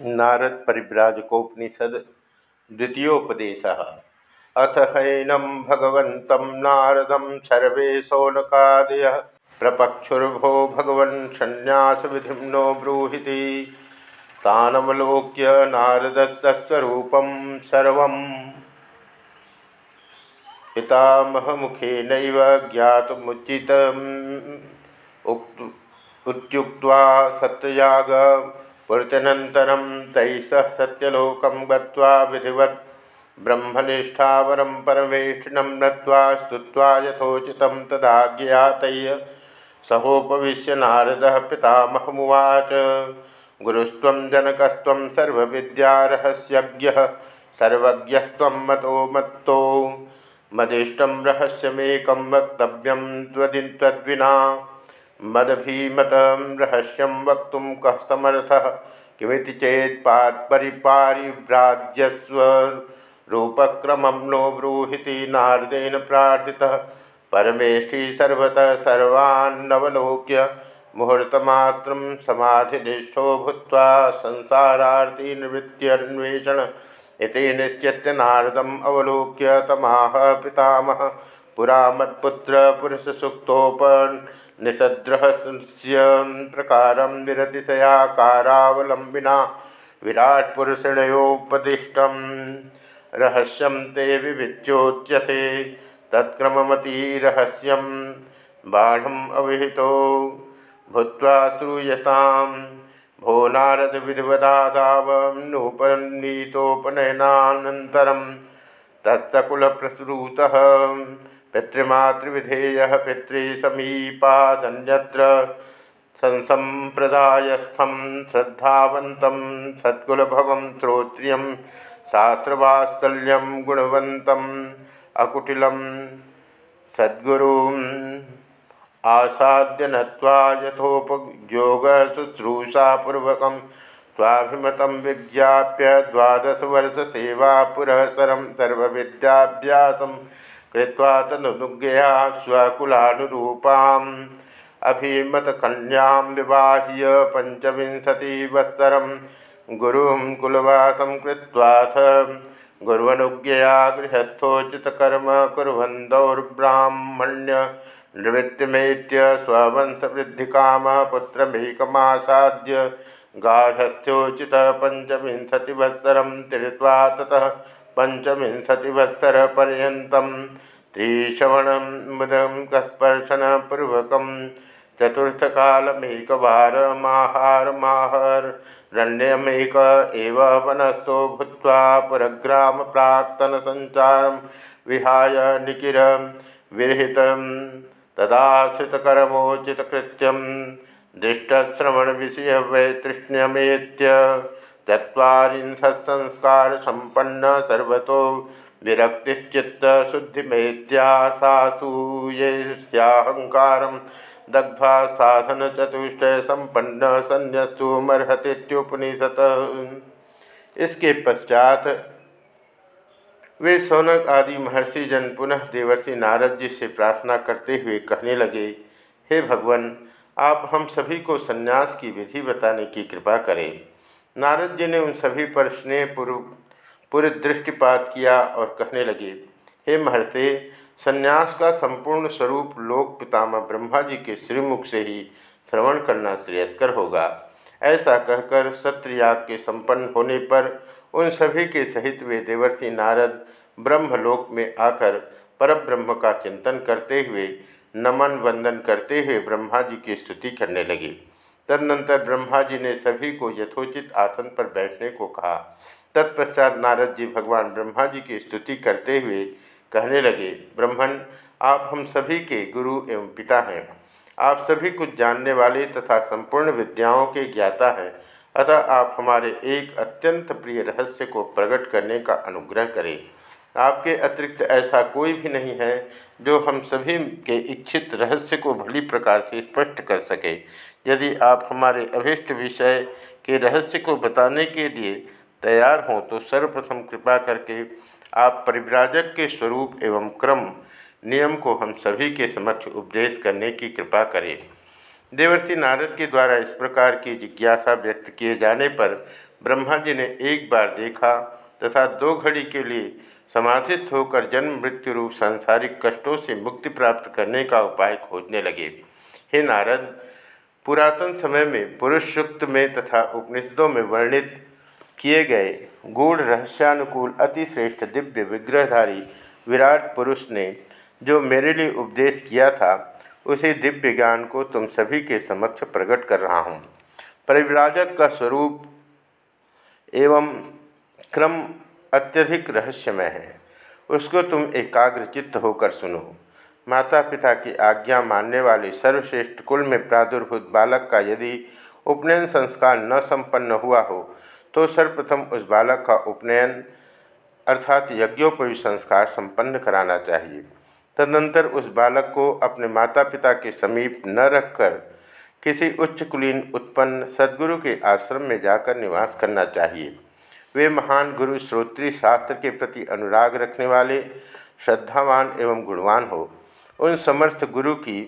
नारद परिव्राजकोपनिषद द्वितीयोपदेश। अथ हैनम भगवत नारदम सर्वे सौनकादय। प्रपक्षुर्भो भगवन् संन्यास विधि नो ब्रूहि तानवलोक्य नारदत्तस्वरूपं सर्वम् पितामहमुखेन ज्ञातमुचितम्। उक्त्वा सत्ययाग पूर्त्यनन्तरं तैः सह सत्यलोकं गत्वा विधिवत् ब्रह्मनिष्ठावरं परमेष्ठिनं नत्वा स्तुत्वा यथोचितं तदाज्ञातय्य सहोपविश्य नारदः पितामहमुवाच। गुरुस्त्वं जनकस्त्वं सर्वविद्यारहस्यज्ञः, सर्वज्ञस्त्वं मतो मत्तो। मदिष्टं रहस्यमेकं वक्तव्यं त्वदिन्त्वद्विना मदभीमत रहस्यम वक्त कह समर्थ? किमिति चेत परिपारिभ्राज्यस्वरूपक्रम नो ब्रूहि नारदेन प्रार्थितः। परमेष्ठि सर्वतः सर्वान्नवलोक्य मुहूर्तमात्र समाधिनिष्ठो भूत्वा संसारार्थी निवृत्त्यन्वेषण। इति निश्चित्य नारदम अवलोक्य तमाह पितामह। पुरा मत्पुत्र पुरुषसुक्तोपन निषद्रहस्य प्रकार निरतिशयाकारावलंबिना विराट्पुरुषणयोपदिष्ट रहस्यम ते विविच्योच्यते तत्क्रममतिरहस्यम बाढ़म अविहितो। भूत्वा श्रूयताम भो नारद विधिवदादावं नूपनीतोपनयनानन्तरं तत्सकुलप्रसृतः। पितृमातृविधेय पितृसमीपादन्यत्र संसंप्रदायस्थं श्रद्धावत सद्कुलभवं श्रोत्रियं, शास्त्रवात्सल्यं गुणवन्तम् अकुटिलं, सद्गुरुम् आसाद्य नत्वा स्वाभिमतं विज्ञाप्य द्वादशवर्षसेवापुरःसरं सर्वविद्याभ्यासं कृत्वा तदनुज्ञया स्वकुलानुरूपाम् अभिमतकन्यां विवाह्य पञ्चविंशतिवत्सरं गुरुं कुलवासं कृत्वाथ। गुरुवनुज्ञया गृहस्थोचितकर्म कुर्वन्दौर्ब्राह्मण्य निवृत्तिमेत्य स्ववंशवृद्धिकामः पुत्रमेकमासाद्य। गाढस्थ्योचितः पञ्चविंशतिवत्सरं तीर्त्वा ततः पंचविंशतिवत्सरपर्यन्तं त्रिश्रवणमुदं कस्पर्शनपूर्वकं चतुर्थकालमेकवारमाहारमाहरण्यमेक एव वनस्थो भूत्वा पुरग्रामप्राक्तनसञ्चारं विहाय निकिर विरहितं तदाश्रितकर्मोचितकृत्यं दृष्टश्रवणविषयवैतृष्ण्यमेत्य चुरीशत्संस्कार संपन्न सर्वतो विरक्तिश्चित्त शुद्धिमेत्यासासूयस्याहंकार दग्ध्वा साधन चतुष्टय संपन्न संन्यस्तु मर्हतीुपनिषद इसके पश्चात वे सौनक आदि महर्षि जन पुनः देवर्षि नारद जी से प्रार्थना करते हुए कहने लगे, हे भगवान, आप हम सभी को संन्यास की विधि बताने की कृपा करें। नारद जी ने उन सभी पर स्नेह पूर्व पूरे दृष्टिपात किया और कहने लगे, हे महर्षि, संन्यास का संपूर्ण स्वरूप लोक पितामह ब्रह्मा जी के श्रीमुख से ही श्रवण करना श्रेयस्कर होगा। ऐसा कहकर सत्रयाग के संपन्न होने पर उन सभी के सहित वे देवर्षि नारद ब्रह्मलोक में आकर परब्रह्म का चिंतन करते हुए, नमन वंदन करते हुए ब्रह्मा जी की स्तुति करने लगे। तदनंतर ब्रह्मा जी ने सभी को यथोचित आसन पर बैठने को कहा। तत्पश्चात नारद जी भगवान ब्रह्मा जी की स्तुति करते हुए कहने लगे ब्रह्मण आप हम सभी के गुरु एवं पिता हैं। आप सभी कुछ जानने वाले तथा संपूर्ण विद्याओं के ज्ञाता हैं। अतः आप हमारे एक अत्यंत प्रिय रहस्य को प्रकट करने का अनुग्रह करें। आपके अतिरिक्त ऐसा कोई भी नहीं है जो हम सभी के इच्छित रहस्य को भली प्रकार से स्पष्ट कर सके। यदि आप हमारे अभिष्ट विषय के रहस्य को बताने के लिए तैयार हों तो सर्वप्रथम कृपा करके आप परिव्राजक के स्वरूप एवं क्रम नियम को हम सभी के समक्ष उपदेश करने की कृपा करें। देवर्षि नारद के द्वारा इस प्रकार की जिज्ञासा व्यक्त किए जाने पर ब्रह्मा जी ने एक बार देखा तथा दो घड़ी के लिए समाधिस्थ होकर जन्म मृत्यु रूप सांसारिक कष्टों से मुक्ति प्राप्त करने का उपाय खोजने लगे। हे नारद पुरातन समय में पुरुष सुक्त में तथा उपनिषदों में वर्णित किए गए गूढ़ रहस्यानुकूल अतिश्रेष्ठ दिव्य विग्रहधारी विराट पुरुष ने जो मेरे लिए उपदेश किया था, उसी दिव्य ज्ञान को तुम सभी के समक्ष प्रकट कर रहा हूँ। परिव्राजक का स्वरूप एवं क्रम अत्यधिक रहस्यमय है। उसको तुम एकाग्र चित्त होकर सुनो। माता पिता की आज्ञा मानने वाले सर्वश्रेष्ठ कुल में प्रादुर्भूत बालक का यदि उपनयन संस्कार न संपन्न हुआ हो तो सर्वप्रथम उस बालक का उपनयन अर्थात यज्ञोपवी संस्कार संपन्न कराना चाहिए। तदनंतर उस बालक को अपने माता पिता के समीप न रखकर किसी उच्च कुलीन उत्पन्न सदगुरु के आश्रम में जाकर निवास करना चाहिए। वे महान गुरु, श्रोत्री, शास्त्र के प्रति अनुराग रखने वाले, श्रद्धावान एवं गुणवान हो। उन समर्थ गुरु की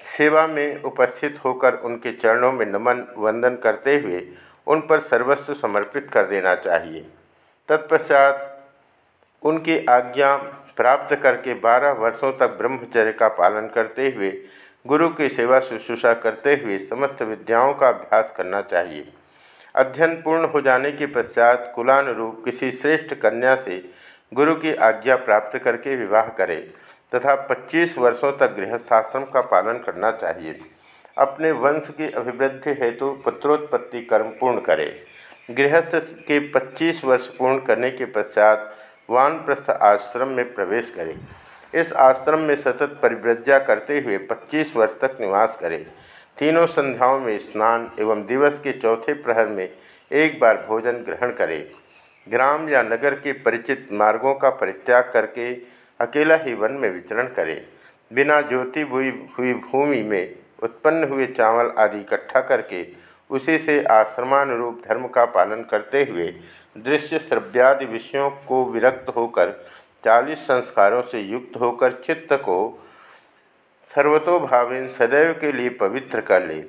सेवा में उपस्थित होकर उनके चरणों में नमन, वंदन करते हुए उन पर सर्वस्व समर्पित कर देना चाहिए। तत्पश्चात उनकी आज्ञा प्राप्त करके बारह वर्षों तक ब्रह्मचर्य का पालन करते हुए, गुरु की सेवा शुश्रूषा करते हुए समस्त विद्याओं का अभ्यास करना चाहिए। अध्ययन पूर्ण हो जाने के पश्चात कुलानुरूप किसी श्रेष्ठ कन्या से गुरु की आज्ञा प्राप्त करके विवाह करे तथा 25 वर्षों तक गृहस्थाश्रम का पालन करना चाहिए। अपने वंश की अभिवृद्धि हेतु पुत्रोत्पत्ति कर्म पूर्ण करे। गृहस्थ के 25 वर्ष पूर्ण करने के पश्चात वानप्रस्थ आश्रम में प्रवेश करे। इस आश्रम में सतत परिव्रज्या करते हुए 25 वर्ष तक निवास करे। तीनों संध्याओं में स्नान एवं दिवस के चौथे प्रहर में एक बार भोजन ग्रहण करे। ग्राम या नगर के परिचित मार्गों का परित्याग करके अकेला ही वन में विचरण करे। बिना ज्योति हुई हुई भूमि में उत्पन्न हुए चावल आदि इकट्ठा करके उसी से आश्रमानुरूप धर्म का पालन करते हुए दृश्य श्रव्यादि विषयों को विरक्त होकर चालीस संस्कारों से युक्त होकर चित्त को सर्वतोभावेन सदैव के लिए पवित्र कर ले।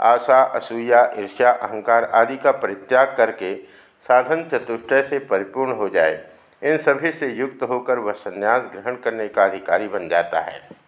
आशा, असूया, ईर्ष्या, अहंकार आदि का परित्याग करके साधन चतुष्टय से परिपूर्ण हो जाए। इन सभी से युक्त होकर वह संन्यास ग्रहण करने का अधिकारी बन जाता है।